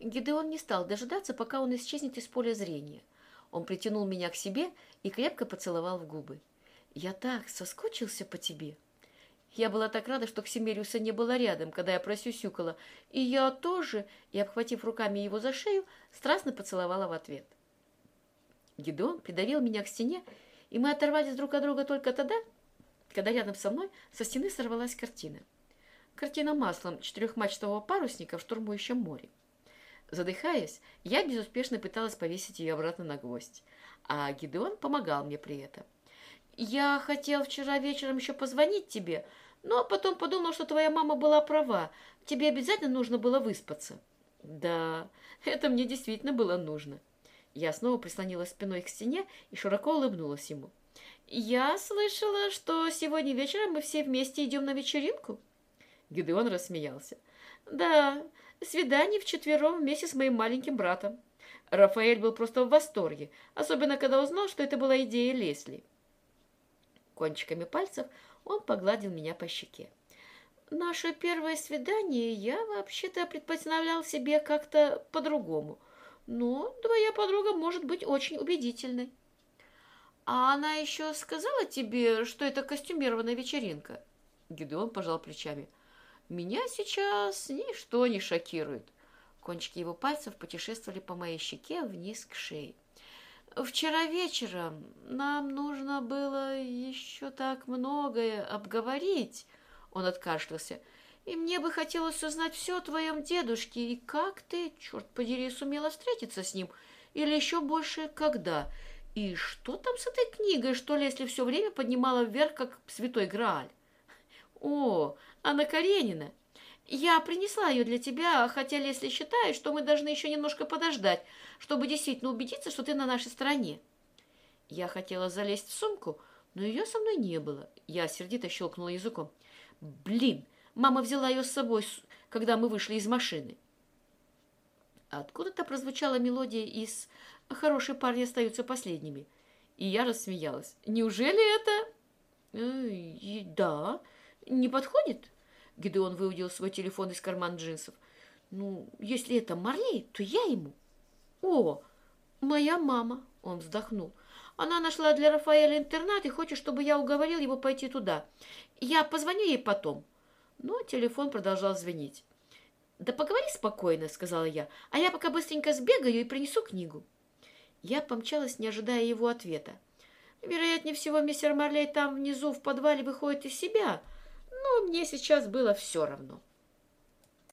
Гидеон не стал дожидаться, пока он исчезнет из поля зрения. Он притянул меня к себе и крепко поцеловал в губы. «Я так соскучился по тебе!» Я была так рада, что Ксимериуса не было рядом, когда я просюсюкала, и я тоже, и, обхватив руками его за шею, страстно поцеловала в ответ. Гидеон придавил меня к стене, и мы оторвались друг от друга только тогда, когда рядом со мной со стены сорвалась картина. Картина маслом четырехмачтового парусника в штурмующем море. Задыхаясь, я безуспешно пыталась повесить ее обратно на гвоздь, а Гидеон помогал мне при этом. «Я хотел вчера вечером еще позвонить тебе, но потом подумал, что твоя мама была права. Тебе обязательно нужно было выспаться». «Да, это мне действительно было нужно». Я снова прислонилась спиной к стене и широко улыбнулась ему. «Я слышала, что сегодня вечером мы все вместе идем на вечеринку?» Гидеон рассмеялся. «Да, свидание вчетвером вместе с моим маленьким братом. Рафаэль был просто в восторге, особенно когда узнал, что это была идея Лесли. Кончиками пальцев он погладил меня по щеке. Наше первое свидание я вообще-то представлял себе как-то по-другому, но твоя подруга может быть очень убедительной. А она еще сказала тебе, что это костюмированная вечеринка? Гидеон пожал плечами. Меня сейчас ничто не шокирует. Кончики его пальцев путешествовали по моей щеке вниз к шее. Вчера вечером нам нужно было еще так многое обговорить. Он откашлялся. И мне бы хотелось узнать все о твоем дедушке. И как ты, черт подери, сумела встретиться с ним? Или еще больше, когда? И что там с этой книгой, что Лесли все время поднимала вверх, как святой Грааль? О, Анна Каренина. Я принесла ее для тебя, хотя Лесли считает, что мы должны еще немножко подождать, чтобы действительно убедиться, что ты на нашей стороне. Я хотела залезть в сумку, но ее со мной не было. Я сердито щелкнула языком. Блин, мама взяла ее с собой, когда мы вышли из машины. Откуда-то прозвучала мелодия из «Хорошие парни остаются последними». И я рассмеялась. «Неужели это...» э, «Да, не подходит?» Гидеон выудил свой телефон из кармана джинсов. «Ну, если это Марли, то я ему». «О, моя мама!» – он вздохнул. «Она нашла для Рафаэля интернат и хочет, чтобы я уговорил его пойти туда. Я позвоню ей потом». Но телефон продолжал звенеть. «Да поговори спокойно», – сказала я, «а я пока быстренько сбегаю и принесу книгу». Я помчалась, не ожидая его ответа. Вероятнее всего, мистер Марлей там внизу в подвале выходит из себя – но мне сейчас было все равно.